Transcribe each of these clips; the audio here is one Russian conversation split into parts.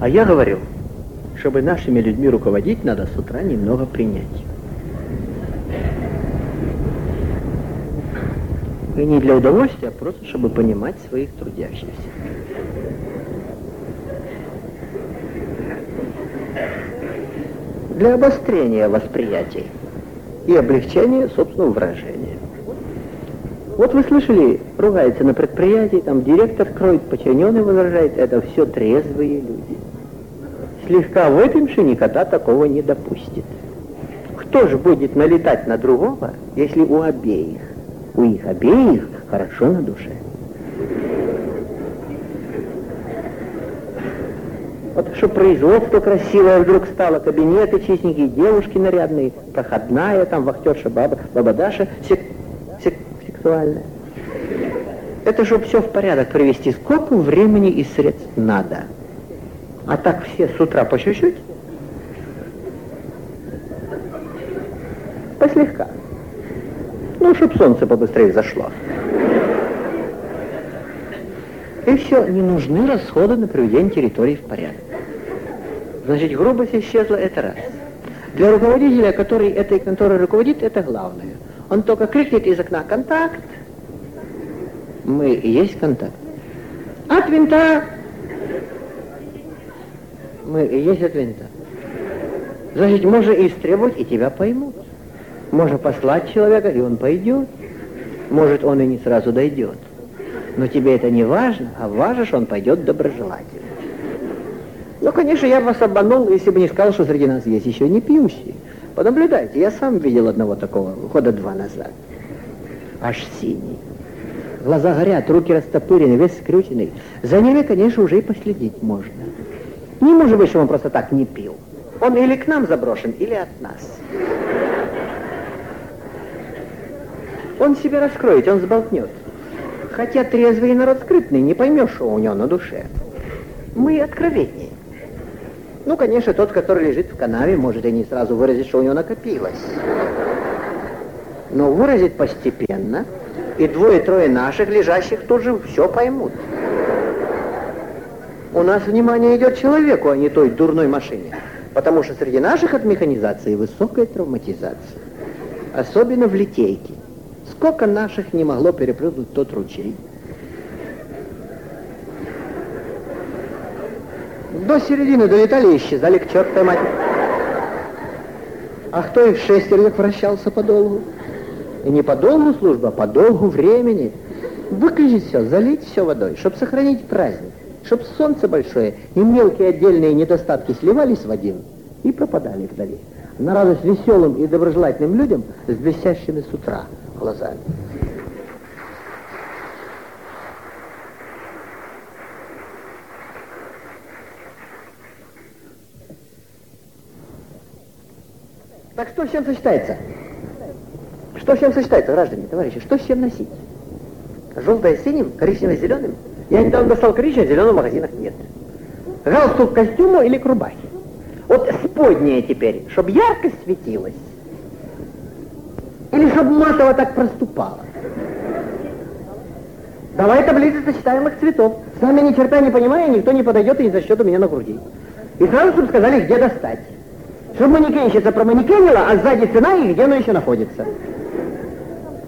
А я говорю, чтобы нашими людьми руководить, надо с утра немного принять. И не для удовольствия, а просто чтобы понимать своих трудящихся. Для обострения восприятия и облегчения собственного выражения. Вот вы слышали, ругается на предприятии, там директор кроет, подчиненный возражает, это все трезвые люди. Слегка выпивший никогда такого не допустит. Кто же будет налетать на другого, если у обеих, у их обеих хорошо на душе? Вот что производство красивое вдруг стало, кабинеты чистенькие, девушки нарядные, проходная, там вахтерша баба, баба Даша, сек, сек, сексуальная. Это чтобы все в порядок привести, сколько времени и средств надо. А так все с утра по чуть-чуть, послегка. Ну, чтоб солнце побыстрее зашло. И все, не нужны расходы на приведение территории в порядок. Значит, грубость исчезла, это раз. Для руководителя, который этой конторой руководит, это главное. Он только крикнет из окна «Контакт!» Мы и есть контакт. От винта мы и есть от винта. Значит, можно истребовать, и тебя поймут. Можно послать человека, и он пойдет. Может, он и не сразу дойдет. Но тебе это не важно, а важно, что он пойдет доброжелательно. Ну, конечно, я вас обманул, если бы не сказал, что среди нас есть еще не пьющие. Понаблюдайте, я сам видел одного такого года два назад. Аж синий. Глаза горят, руки растопырены, весь скрюченный. За ними, конечно, уже и последить можно. Не быть, что он просто так не пил. Он или к нам заброшен, или от нас. Он себя раскроет, он сболтнет. Хотя трезвый народ скрытный, не поймешь, что у него на душе. Мы откровеннее. Ну, конечно, тот, который лежит в канаве, может и не сразу выразить, что у него накопилось. Но выразить постепенно, и двое-трое наших лежащих тоже все поймут. У нас внимание идет человеку, а не той дурной машине. Потому что среди наших от механизации высокая травматизация. Особенно в литейке. Сколько наших не могло перепрыгнуть тот ручей. До середины долетали и исчезали к чертовой матери. А кто их шестерых вращался по долгу? И не по долгу службы, а по долгу времени. Выключить все, залить все водой, чтобы сохранить праздник чтобы солнце большое и мелкие отдельные недостатки сливались в один и пропадали вдали. На радость веселым и доброжелательным людям с блестящими с утра глазами. Так что с чем сочетается? Что с чем сочетается, граждане, товарищи? Что с чем носить? Желтое с синим, коричневое с зеленым? Я недавно достал коричневый, зеленого в магазинах нет. Галстук к костюму или к рубахе? Вот споднее теперь, чтобы ярко светилось. Или чтобы матово так проступало. Давай таблицы сочетаемых цветов. Сами ни черта не понимая, никто не подойдет и не зачтет у меня на груди. И сразу, чтобы сказали, где достать. Чтобы манекенщица проманекенила, а сзади цена и где она еще находится.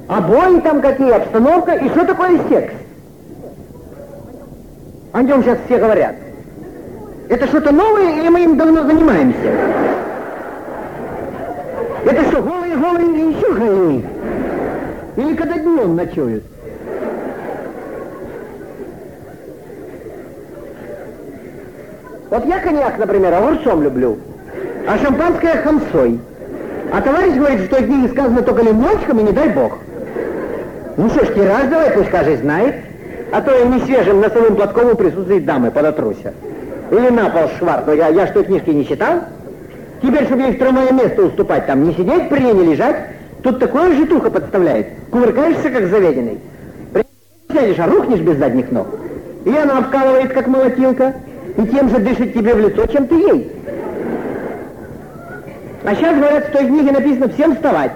Обои там какие, обстановка и что такое секс. О нем сейчас все говорят. Это что-то новое или мы им давно занимаемся? Это что, голые, голые и еще голые? Или когда днем ночуют? Вот я коньяк, например, огурцом люблю, а шампанское хамсой. А товарищ говорит, что той книге сказано только лимончиком и не дай бог. Ну что ж, тираж давай, пусть каждый знает. А то и не свежим носовым платком у присутствии дамы подотруся. Или на пол шваркну. Я, я что, книжки не читал? Теперь, чтобы ей второе место уступать, там не сидеть, при ней не лежать, тут такое житуха подставляет. Кувыркаешься, как заведенный. Сядешь, а рухнешь без задних ног. И она обкалывает, как молотилка, и тем же дышит тебе в лицо, чем ты ей. А сейчас, говорят, в той книге написано всем вставать,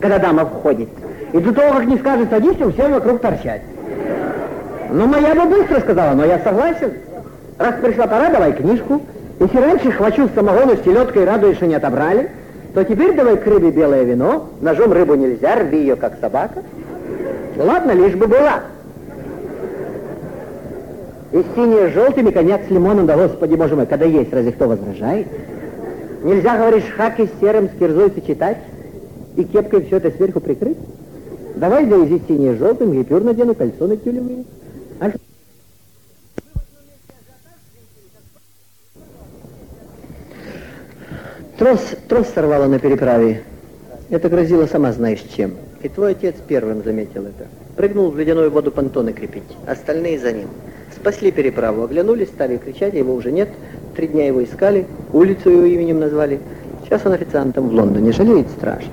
когда дама входит. И до того, как не скажет садись, всем вокруг торчать. Ну, моя бы быстро сказала, но я согласен. Раз пришла пора, давай книжку. Если раньше хвачу самогону с селедкой, радуюсь, что не отобрали, то теперь давай к рыбе белое вино, ножом рыбу нельзя, рви ее, как собака. Ладно, лишь бы была. И синие с желтыми, коньяк с лимоном, да господи боже мой, когда есть, разве кто возражает? Нельзя, говоришь, хаки с серым, с кирзой сочетать и кепкой все это сверху прикрыть? Давай завези синие с желтым, гипюр надену, кольцо на тюлевые. А Трос, трос сорвало на переправе. Это грозило сама знаешь чем. И твой отец первым заметил это. Прыгнул в ледяную воду понтоны крепить, остальные за ним. Спасли переправу, оглянулись, стали кричать, его уже нет. Три дня его искали, улицу его именем назвали. Сейчас он официантом в Лондоне, жалеет страшно.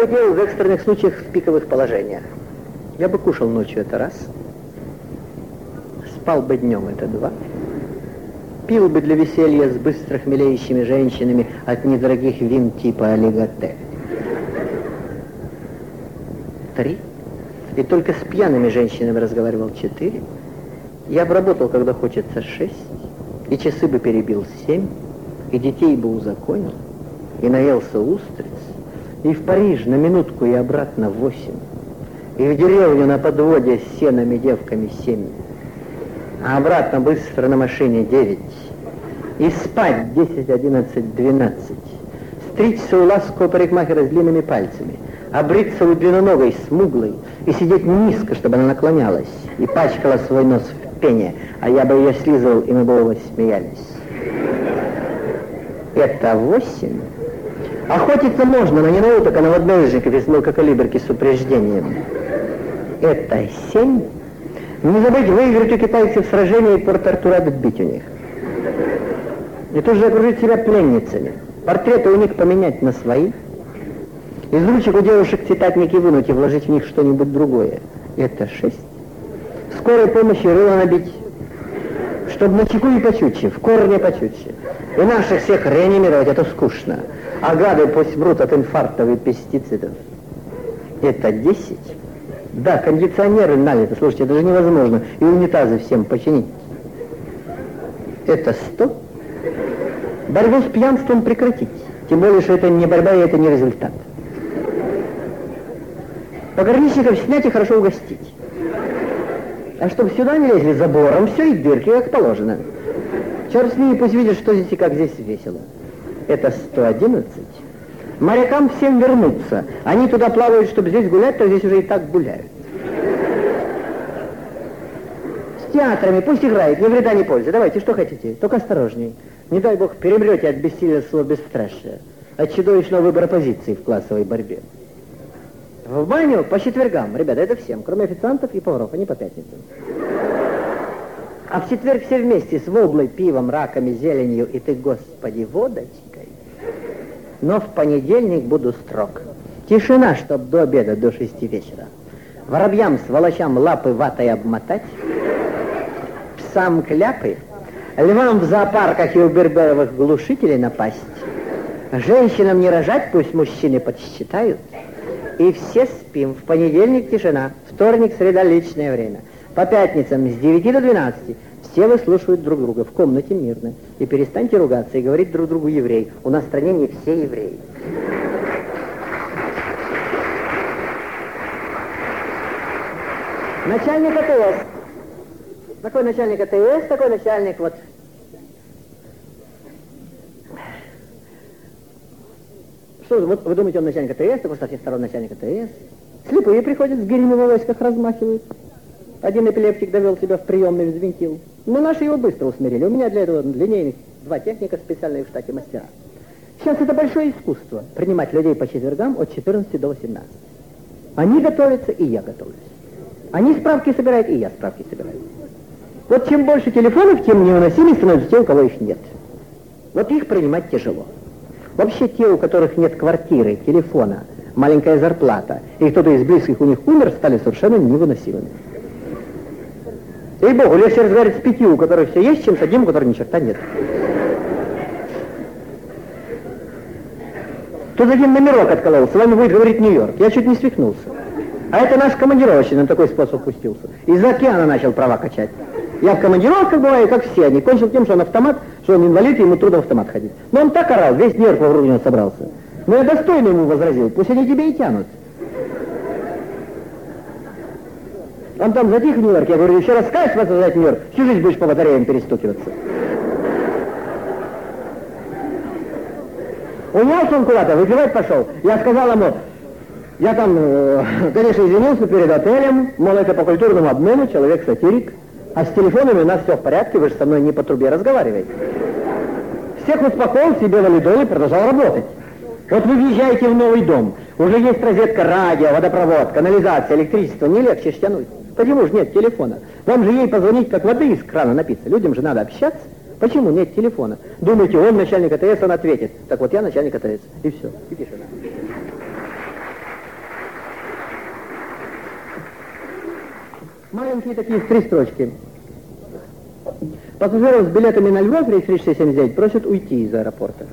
Бы делал в экстренных случаях в пиковых положениях? Я бы кушал ночью, это раз. Спал бы днем, это два. Пил бы для веселья с быстро хмелеющими женщинами от недорогих вин типа олиготе. Три. И только с пьяными женщинами разговаривал четыре. Я бы работал, когда хочется шесть. И часы бы перебил семь. И детей бы узаконил. И наелся устриц и в Париж на минутку и обратно восемь, и в деревню на подводе с сенами девками семь, а обратно быстро на машине девять, и спать десять, одиннадцать, двенадцать, стричься у ласкового парикмахера с длинными пальцами, обриться у длинноногой, смуглой, и сидеть низко, чтобы она наклонялась, и пачкала свой нос в пене, а я бы ее слизывал, и мы бы оба смеялись. Это восемь. Охотиться можно, но не на уток, а на водноежников из мелкокалиберки с упреждением. Это семь. Не забыть выиграть у китайцев сражение и Порт-Артур отбить у них. И тут же окружить себя пленницами. Портреты у них поменять на свои. Из ручек у девушек цитатники вынуть и вложить в них что-нибудь другое. Это шесть. Скорой помощи рыло набить, чтобы на чеку и почутче, в корне почутче. И наших всех реанимировать, это скучно а гады пусть мрут от инфарктов и пестицидов. Это 10? Да, кондиционеры налиты, слушайте, это же невозможно. И унитазы всем починить. Это 100? Борьбу с пьянством прекратить. Тем более, что это не борьба и это не результат. Пограничников снять и хорошо угостить. А чтобы сюда не лезли забором, все и дырки, как положено. Черт с ними, пусть видят, что здесь и как здесь весело это 111. Морякам всем вернуться. Они туда плавают, чтобы здесь гулять, то здесь уже и так гуляют. С театрами пусть играет, ни вреда, ни пользы. Давайте, что хотите, только осторожней. Не дай бог, перемрете от бессилия своего бесстрашия, от чудовищного выбора позиции в классовой борьбе. В баню по четвергам, ребята, это всем, кроме официантов и поваров, они по пятницам. А в четверг все вместе с воблой, пивом, раками, зеленью и ты, господи, водочкой. Но в понедельник буду строг. Тишина, чтоб до обеда, до шести вечера. Воробьям, сволочам лапы ватой обмотать, псам кляпы, львам в зоопарках и у берберовых глушителей напасть, женщинам не рожать, пусть мужчины подсчитают, и все спим. В понедельник тишина, вторник, среда, личное время. По пятницам с 9 до 12 все выслушивают друг друга в комнате мирно. И перестаньте ругаться и говорить друг другу еврей. У нас в стране не все евреи. Начальник АТС. Такой начальник АТС, такой начальник вот... Что, вот вы думаете, он начальник АТС, такой со всех сторон начальник АТС? Слепые приходят с гирями в войсках, размахивают. Один эпилептик довел себя в приемный, взвинтил. Но наши его быстро усмирили. У меня для этого линейных два техника специальные в штате мастера. Сейчас это большое искусство, принимать людей по четвергам от 14 до 18. Они готовятся, и я готовлюсь. Они справки собирают, и я справки собираю. Вот чем больше телефонов, тем невыносимее становятся те, у кого их нет. Вот их принимать тяжело. Вообще те, у которых нет квартиры, телефона, маленькая зарплата, и кто-то из близких у них умер, стали совершенно невыносимыми. И богу, легче разговаривать с пятью, у которых все есть, чем с одним, у которого ни черта нет. Тут один номерок отколол, с вами будет говорить Нью-Йорк. Я чуть не свихнулся. А это наш командировочный на такой способ пустился. Из океана начал права качать. Я в командировках бываю, как все они. Кончил тем, что он автомат, что он инвалид, и ему трудно в автомат ходить. Но он так орал, весь нерв вокруг него собрался. Но я достойно ему возразил, пусть они тебе и тянут. Он там затих в Нью-Йорке. Я говорю, еще раз скажешь возражать Нью-Йорк, всю жизнь будешь по батареям перестукиваться. Унялся он куда-то, выпивать пошел. Я сказал ему, я там, э, конечно, извинился перед отелем, мол, это по культурному обмену, человек сатирик, а с телефонами у нас все в порядке, вы же со мной не по трубе разговариваете. Всех успокоил, себе валидол и продолжал работать. Вот вы въезжаете в новый дом, уже есть розетка радио, водопровод, канализация, электричество, не легче тянуть. Почему же нет телефона? Вам же ей позвонить, как воды из крана напиться. Людям же надо общаться. Почему нет телефона? Думаете, он начальник АТС, он ответит. Так вот, я начальник АТС. И все. И тишина. Маленькие такие три строчки. Пассажиров с билетами на Львов, рейс 3679, просят уйти из аэропорта.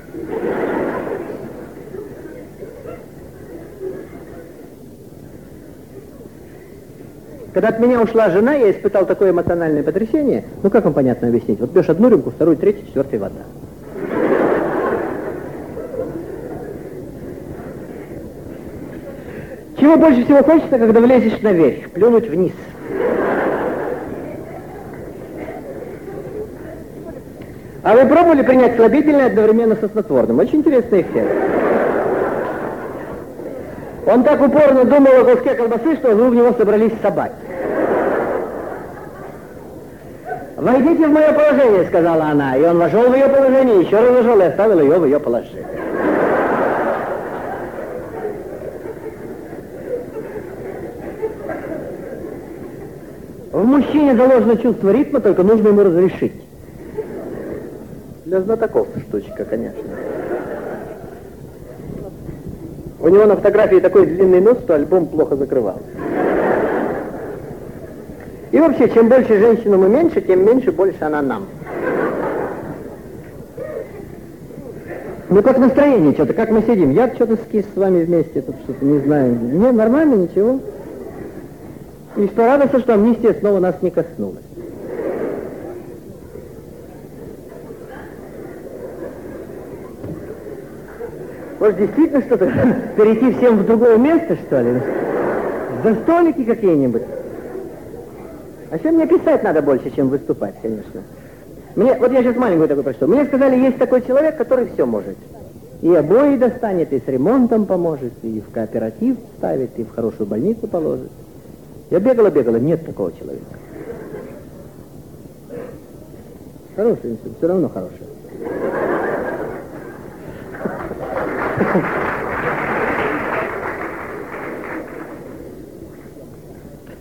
Когда от меня ушла жена, я испытал такое эмоциональное потрясение. Ну, как вам понятно объяснить? Вот пьешь одну рюмку, вторую, третью, четвертую вода. Чего больше всего хочется, когда влезешь наверх? Плюнуть вниз. А вы пробовали принять слабительное одновременно со снотворным? Очень интересный эффект. Он так упорно думал о куске колбасы, что в него собрались собаки. «Войдите в мое положение», — сказала она. И он вошел в ее положение, еще раз вошел и оставил ее в ее положении. В мужчине заложено чувство ритма, только нужно ему разрешить. Для знатоков штучка, конечно. У него на фотографии такой длинный нос, что альбом плохо закрывал. И вообще, чем больше женщину мы меньше, тем меньше больше она нам. Ну как настроение что-то, как мы сидим? Я что-то скис с вами вместе, тут что-то не знаю. Не, нормально, ничего. И что радостно, что амнистия снова нас не коснулась. Может, действительно что-то перейти всем в другое место, что ли? За столики какие-нибудь? А чем мне писать надо больше, чем выступать, конечно. Мне, вот я сейчас маленькую такую прочту. Мне сказали, есть такой человек, который все может. И обои достанет, и с ремонтом поможет, и в кооператив ставит, и в хорошую больницу положит. Я бегала, бегала, нет такого человека. Хороший институт, все равно хороший.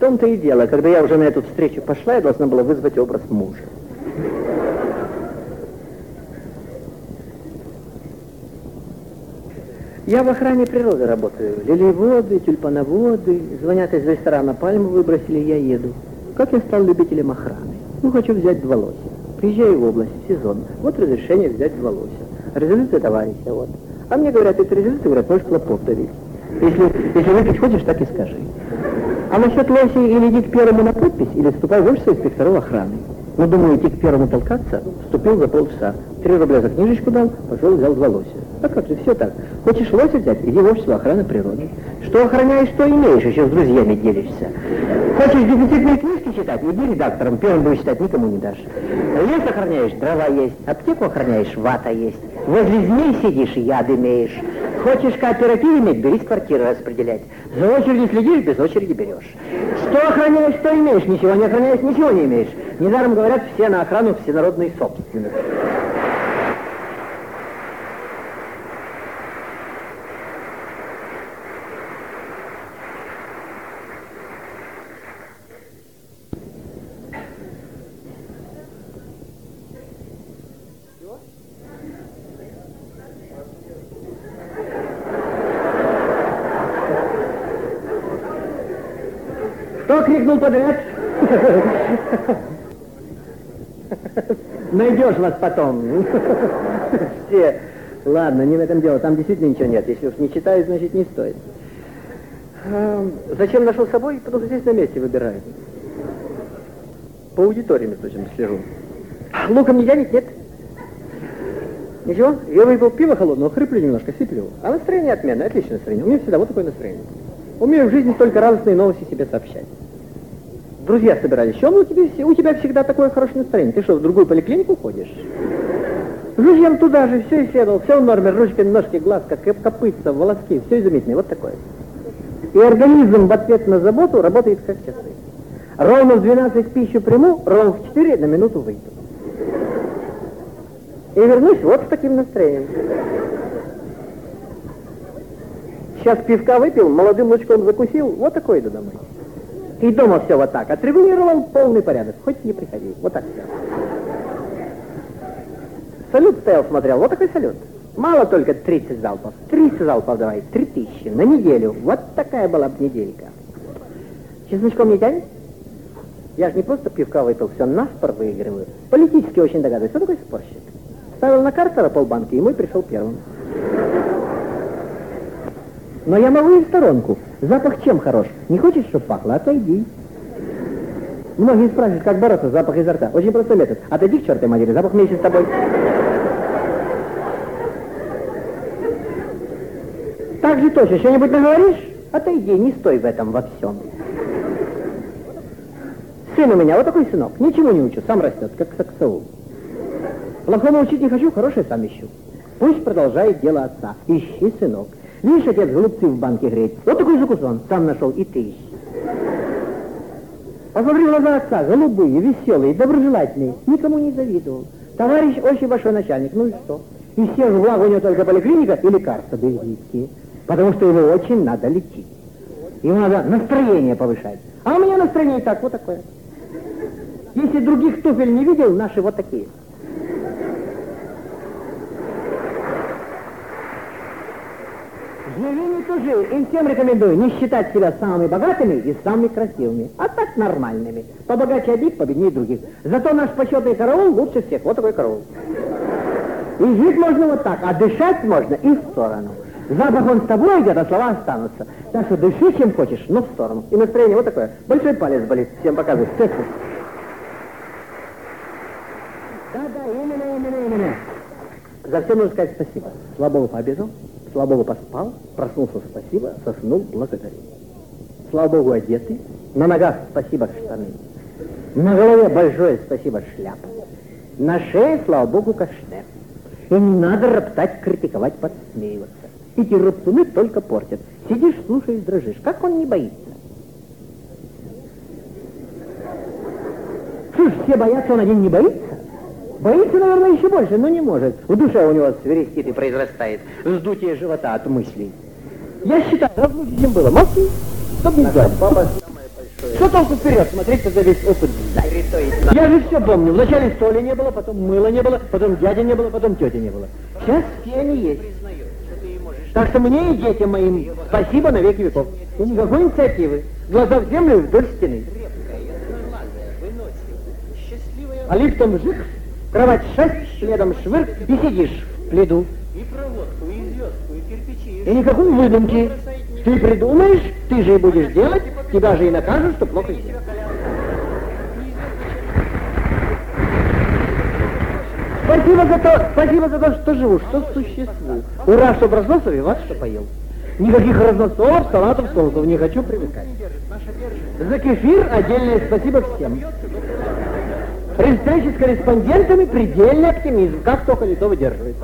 Том-то и дело, когда я уже на эту встречу пошла, я должна была вызвать образ мужа. Я в охране природы работаю. Лилиеводы, тюльпановоды. Звонят из ресторана «Пальму» выбросили, я еду. Как я стал любителем охраны? Ну, хочу взять два лося. Приезжаю в область, сезон. Вот разрешение взять два лося. Резолюция товарища, вот. А мне говорят, это резолюция, говорят, можешь клопов давить. Если, если выпить хочешь, так и скажи. А насчет лоси или иди к первому на подпись, или вступай в общество инспекторов охраны. Ну, думаю, идти к первому толкаться, вступил за полчаса. Три рубля за книжечку дал, пошел взял два лося. А как же, все так. Хочешь лося взять, иди в общество охраны природы. Что охраняешь, что имеешь, еще с друзьями делишься. Хочешь дефицитные книжки читать, иди редактором, первым будешь читать, никому не дашь. Лес охраняешь, дрова есть, аптеку охраняешь, вата есть. Возле змей сидишь, яд имеешь. Хочешь кооператив иметь, бери квартиры распределять. За очередью следишь, без очереди берешь. Что охраняешь, что имеешь, ничего не охраняешь, ничего не имеешь. Недаром говорят, все на охрану всенародной собственности. Крикнул подряд? Найдешь вас потом. Все. Ладно, не в этом дело, там действительно ничего нет. Если уж не читаю, значит не стоит. А, зачем нашел с собой? Потому что здесь на месте выбираю. По аудитории, между прочим, слежу. Луком не тянет? Нет. Ничего, я выпил пиво холодного, хриплю немножко, сиплю. А настроение отменное, отличное настроение. У меня всегда вот такое настроение. Умею в жизни только радостные новости себе сообщать. Друзья собирались, что у тебя, у тебя всегда такое хорошее настроение. Ты что, в другую поликлинику ходишь? Друзьям туда же, все исследовал, все в норме, ручки, ножки, глазка, копытца, волоски, все изумительное, вот такое. И организм в ответ на заботу работает как часы. Ровно в 12 пищу приму, ровно в 4 на минуту выйду. И вернусь вот с таким настроением. Сейчас пивка выпил, молодым лучком закусил, вот такой иду домой. И дома все вот так. Отрегулировал полный порядок. Хоть не приходи. Вот так все. Салют стоял, смотрел. Вот такой салют. Мало только 30 залпов. 30 залпов давай. 3000 на неделю. Вот такая была бы неделька. Чесночком не тянет? Я же не просто пивка выпил, все наспор выигрываю. Политически очень догадываюсь. Что такое спорщик? Ставил на Картера полбанки, и мой пришел первым. Но я могу и в сторонку. Запах чем хорош? Не хочешь, чтобы пахло? Отойди. Многие спрашивают, как бороться с запах изо рта. Очень простой метод. Отойди к чертой матери, запах вместе с тобой. Так же точно, что-нибудь наговоришь? Отойди, не стой в этом во всем. Сын у меня вот такой сынок, ничему не учу, сам растет, как саксоул. Плохому учить не хочу, хорошее сам ищу. Пусть продолжает дело отца. Ищи, сынок. Видишь, отец голубцы в банке греть. Вот такой закусон сам нашел, и ты. Посмотри глаза отца, голубые, веселые, доброжелательные. Никому не завидовал. Товарищ очень большой начальник, ну и что? И всех благ у него только поликлиника и лекарства безвидкие. Потому что ему очень надо лечить. Ему надо настроение повышать. А у меня настроение так, вот такое. Если других туфель не видел, наши вот такие. Живи не тужи, и всем рекомендую не считать себя самыми богатыми и самыми красивыми, а так нормальными. Побогаче одних, победнее других. Зато наш почетный караул лучше всех. Вот такой караул. И жить можно вот так, а дышать можно и в сторону. Запах он с тобой идет, а слова останутся. Так что дыши, чем хочешь, но в сторону. И настроение вот такое. Большой палец болит, всем показываю. Да-да, именно, именно, именно. За все нужно сказать спасибо. Слава Богу, пообедал, слава Богу, поспал, проснулся, спасибо, соснул, благодарю. Слава Богу, одеты, на ногах спасибо, штаны. На голове большое спасибо, шляпа. На шее, слава Богу, кашне. И не надо роптать, критиковать, подсмеиваться. Эти роптуны только портят. Сидишь, слушаешь, дрожишь. Как он не боится? Слушай, все боятся, он один не боится? Боится, наверное, еще больше, но не может. В душе у него свирестит и произрастает вздутие живота от мыслей. Я считаю, разлучить чем было. Молчи, чтоб не знать. Папа что толку вперед смотреть, когда весь опыт Я же все помню. Вначале соли не было, потом мыла не было, потом дяди не было, потом тети не было. Сейчас все они есть. Так что мне и детям моим спасибо на веки веков. И никакой инициативы. Глаза в землю вдоль стены. А лифтом жик, кровать шесть, следом швырк, и сидишь в пледу. И проводку, и звездку, и кирпичи. И никакой выдумки. Ты придумаешь, ты же и будешь делать, тебя же и накажут, что плохо сделал. Спасибо за то, спасибо за то, что живу, что существую. Ура, что разносов и вас, что поел. Никаких разносов, салатов, соусов не хочу привыкать. За кефир отдельное спасибо всем. При встрече с корреспондентами предельный оптимизм. Как только лицо выдерживает.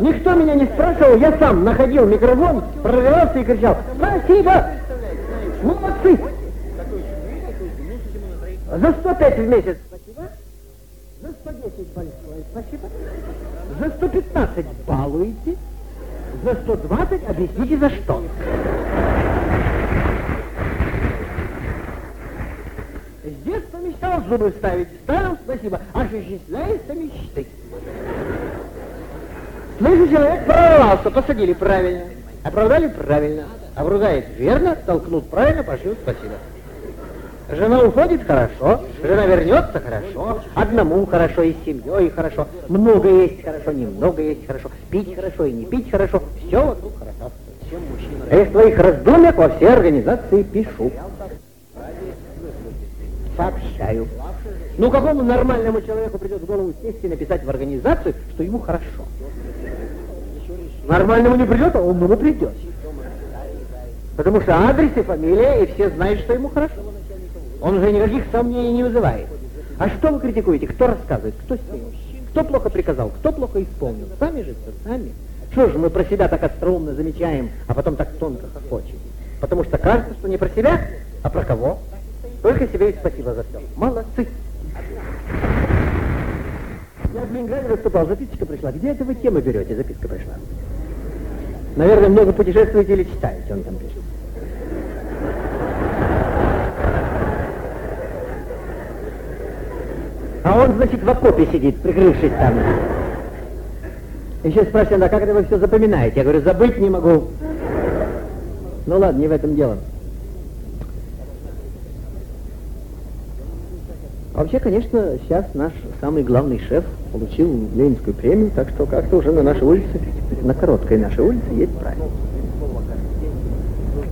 Никто меня не спрашивал, я сам находил микрофон, прорывался и кричал «Спасибо! Молодцы!» За 105 в месяц за 110 большое спасибо, за 115 балуете, за 120 объясните за что. С детства мечтал зубы ставить, ставил спасибо, осуществляется мечты. Слышишь, человек прорвался, посадили правильно, оправдали правильно, обругает верно, толкнут правильно, пошлют спасибо. Жена уходит хорошо, жена вернется хорошо, одному хорошо и с семьей хорошо, много есть хорошо, немного есть хорошо, пить хорошо и не пить хорошо, все вокруг хорошо. Я из твоих раздумьях во все организации пишу. Сообщаю. Ну, какому нормальному человеку придет в голову сесть и написать в организацию, что ему хорошо? Нормальному не придет, а умному придет. Потому что адрес и фамилия, и все знают, что ему хорошо. Он уже никаких сомнений не вызывает. А что вы критикуете? Кто рассказывает? Кто снял? Кто плохо приказал? Кто плохо исполнил? Сами же все, сами. Что же мы про себя так остроумно замечаем, а потом так тонко хохочем? Потому что кажется, что не про себя, а про кого? Только себе и спасибо за все. Молодцы. Я в Ленинграде выступал, записочка пришла. Где это вы темы берете? Записка пришла. Наверное, много путешествуете или читаете, он там пишет. А он, значит, в окопе сидит, прикрывшись там. Еще спрашивают, а как это вы все запоминаете? Я говорю, забыть не могу. Ну ладно, не в этом дело. Вообще, конечно, сейчас наш самый главный шеф получил Ленинскую премию, так что как-то уже на нашей улице, на короткой нашей улице есть праздник.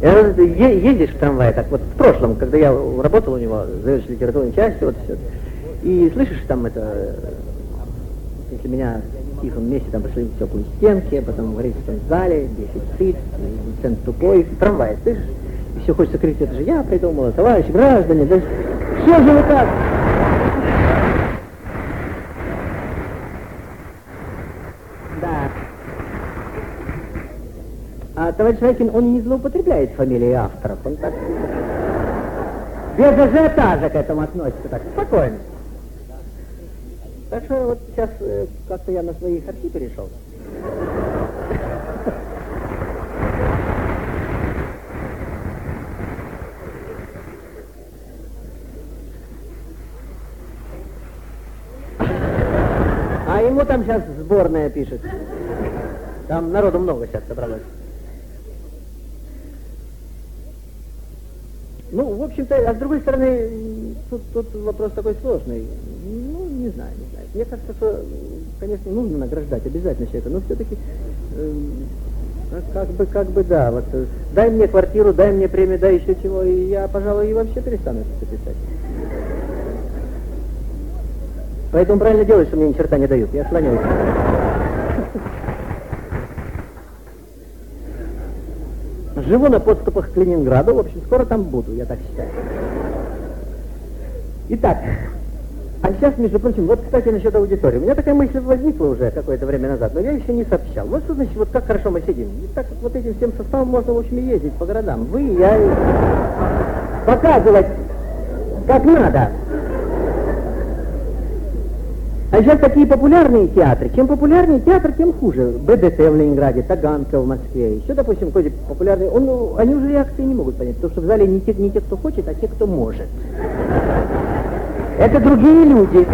Ездишь в трамвае, так вот в прошлом, когда я работал у него, заведующий литературной части, вот все, и слышишь там это, если меня в тихом месте там пошли в теплые стенки, а потом в том зале, дефицит, цент тупой, трамвай, слышишь? И все хочется кричать, это же я придумал, товарищи, граждане, да все же вы так? Да. А товарищ Райкин, он не злоупотребляет фамилией авторов, он так без ажиотажа к этому относится, так спокойно. Так что вот сейчас э, как-то я на свои харки перешел. А ему там сейчас сборная пишет. Там народу много сейчас собралось. Ну, в общем-то, а с другой стороны, тут, тут вопрос такой сложный. Ну, не знаю, не знаю. Мне кажется, что, конечно, нужно награждать обязательно человека, но все-таки, э, как бы, как бы, да, вот, э, дай мне квартиру, дай мне премию, дай еще чего, и я, пожалуй, и вообще перестану это писать. Поэтому правильно делают, что мне ни черта не дают. Я слоняюсь. Живу на подступах к Ленинграду, в общем, скоро там буду, я так считаю. Итак, а сейчас, между прочим, вот, кстати, насчет аудитории. У меня такая мысль возникла уже какое-то время назад, но я еще не сообщал. Вот что значит, вот как хорошо мы сидим. И так вот этим всем составом можно, в общем, ездить по городам. Вы, я, и показывать, как надо. А сейчас такие популярные театры. Чем популярнее театр, тем хуже. БДТ в Ленинграде, Таганка в Москве. Еще, допустим, какой-то популярный. Он, ну, они уже реакции не могут понять, потому что в зале не те, не те, кто хочет, а те, кто может. Это другие люди.